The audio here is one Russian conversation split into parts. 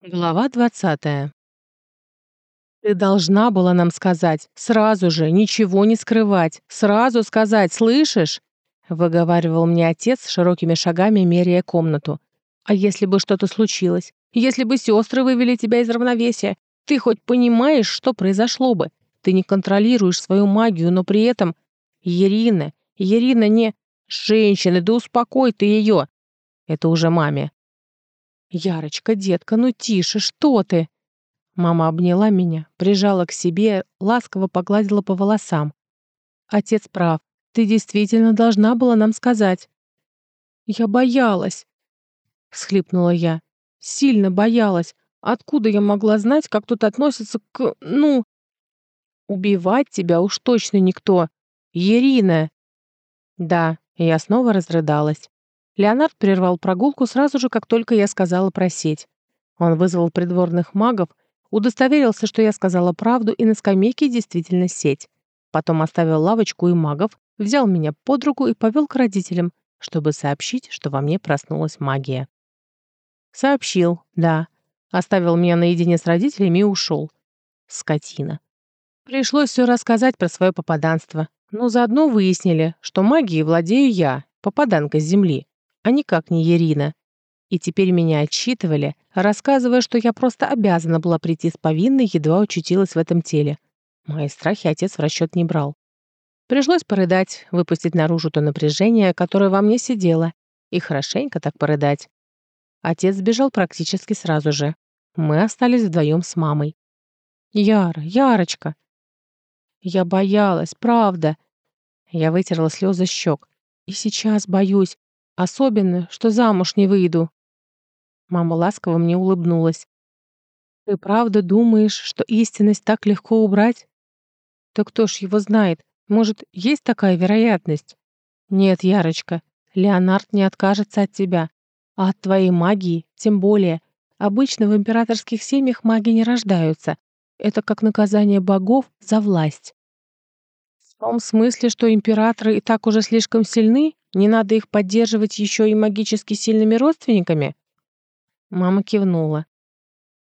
Глава 20. Ты должна была нам сказать, сразу же, ничего не скрывать, сразу сказать, слышишь? выговаривал мне отец широкими шагами, меряя комнату. А если бы что-то случилось? Если бы сестры вывели тебя из равновесия? Ты хоть понимаешь, что произошло бы? Ты не контролируешь свою магию, но при этом... Ирина, Ирина не... Женщина, да успокой ты ее. Это уже маме. «Ярочка, детка, ну тише, что ты?» Мама обняла меня, прижала к себе, ласково погладила по волосам. «Отец прав. Ты действительно должна была нам сказать». «Я боялась», — всхлипнула я. «Сильно боялась. Откуда я могла знать, как тут относятся к... ну...» «Убивать тебя уж точно никто. Ирина!» Да, я снова разрыдалась. Леонард прервал прогулку сразу же, как только я сказала про сеть. Он вызвал придворных магов, удостоверился, что я сказала правду, и на скамейке действительно сеть. Потом оставил лавочку и магов, взял меня под руку и повел к родителям, чтобы сообщить, что во мне проснулась магия. Сообщил, да. Оставил меня наедине с родителями и ушел. Скотина. Пришлось все рассказать про свое попаданство, но заодно выяснили, что магией владею я, попаданка с земли а никак не Ирина. И теперь меня отчитывали, рассказывая, что я просто обязана была прийти с повинной, едва очутилась в этом теле. Мои страхи отец в расчет не брал. Пришлось порыдать, выпустить наружу то напряжение, которое во мне сидело, и хорошенько так порыдать. Отец сбежал практически сразу же. Мы остались вдвоем с мамой. «Яра, Ярочка!» Я боялась, правда. Я вытерла слезы щек. И сейчас боюсь. Особенно, что замуж не выйду. Мама ласково мне улыбнулась. Ты правда думаешь, что истинность так легко убрать? Так кто ж его знает? Может, есть такая вероятность? Нет, Ярочка, Леонард не откажется от тебя. А от твоей магии тем более. Обычно в императорских семьях маги не рождаются. Это как наказание богов за власть. В том смысле, что императоры и так уже слишком сильны, не надо их поддерживать еще и магически сильными родственниками?» Мама кивнула.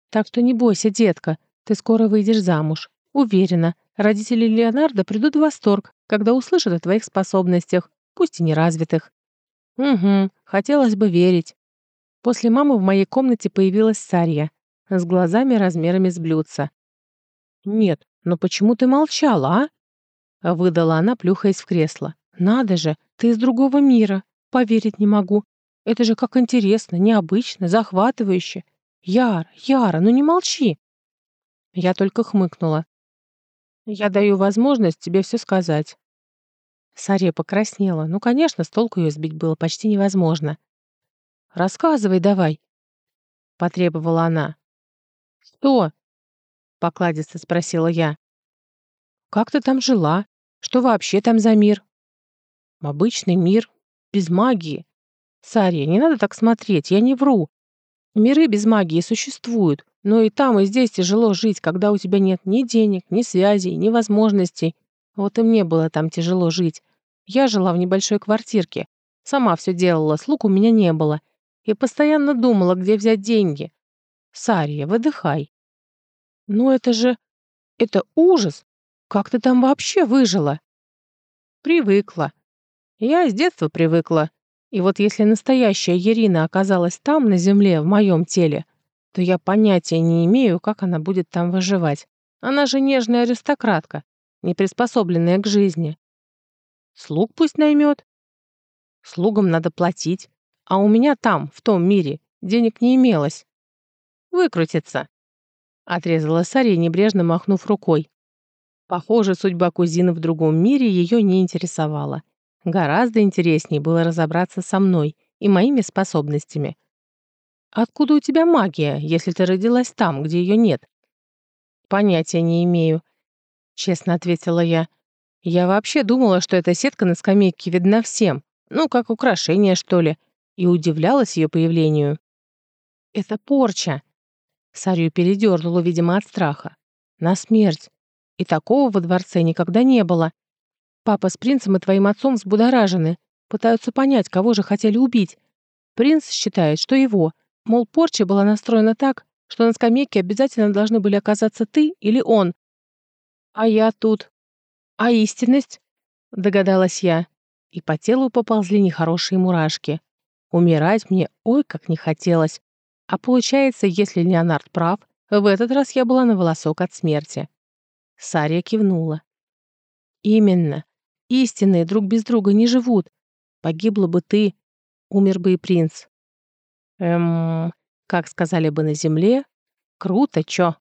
«Так что не бойся, детка, ты скоро выйдешь замуж. Уверена, родители Леонардо придут в восторг, когда услышат о твоих способностях, пусть и неразвитых». «Угу, хотелось бы верить». После мамы в моей комнате появилась Сарья с глазами размерами с блюдца. «Нет, но почему ты молчала, а?» Выдала она, плюхаясь в кресло. «Надо же, ты из другого мира. Поверить не могу. Это же как интересно, необычно, захватывающе. Яр, Яра, ну не молчи!» Я только хмыкнула. «Я даю возможность тебе все сказать». Сария покраснела. Ну, конечно, с толку ее сбить было почти невозможно. «Рассказывай давай», — потребовала она. «Что?» — покладисто спросила я. «Как ты там жила? Что вообще там за мир?» Обычный мир, без магии. Сария, не надо так смотреть, я не вру. Миры без магии существуют, но и там, и здесь тяжело жить, когда у тебя нет ни денег, ни связей, ни возможностей. Вот и мне было там тяжело жить. Я жила в небольшой квартирке. Сама все делала, слуг у меня не было. И постоянно думала, где взять деньги. Сария, выдыхай. Ну это же... Это ужас! Как ты там вообще выжила? Привыкла. Я с детства привыкла. И вот если настоящая Ирина оказалась там, на земле, в моем теле, то я понятия не имею, как она будет там выживать. Она же нежная аристократка, не приспособленная к жизни. Слуг пусть наймет. Слугам надо платить. А у меня там, в том мире, денег не имелось. Выкрутиться. Отрезала Сария, небрежно махнув рукой. Похоже, судьба кузины в другом мире ее не интересовала. Гораздо интереснее было разобраться со мной и моими способностями. «Откуда у тебя магия, если ты родилась там, где ее нет?» «Понятия не имею», — честно ответила я. «Я вообще думала, что эта сетка на скамейке видна всем, ну, как украшение, что ли, и удивлялась ее появлению». «Это порча!» Сарью передернула, видимо, от страха. «На смерть. И такого во дворце никогда не было. Папа с принцем и твоим отцом взбудоражены, пытаются понять, кого же хотели убить. Принц считает, что его, мол, порча была настроена так, что на скамейке обязательно должны были оказаться ты или он. А я тут. А истинность? Догадалась я. И по телу поползли нехорошие мурашки. Умирать мне ой как не хотелось. А получается, если Леонард прав, в этот раз я была на волосок от смерти. Сария кивнула. «Именно. Истинные друг без друга не живут. Погибла бы ты, умер бы и принц. Эм, как сказали бы на земле, круто, чё?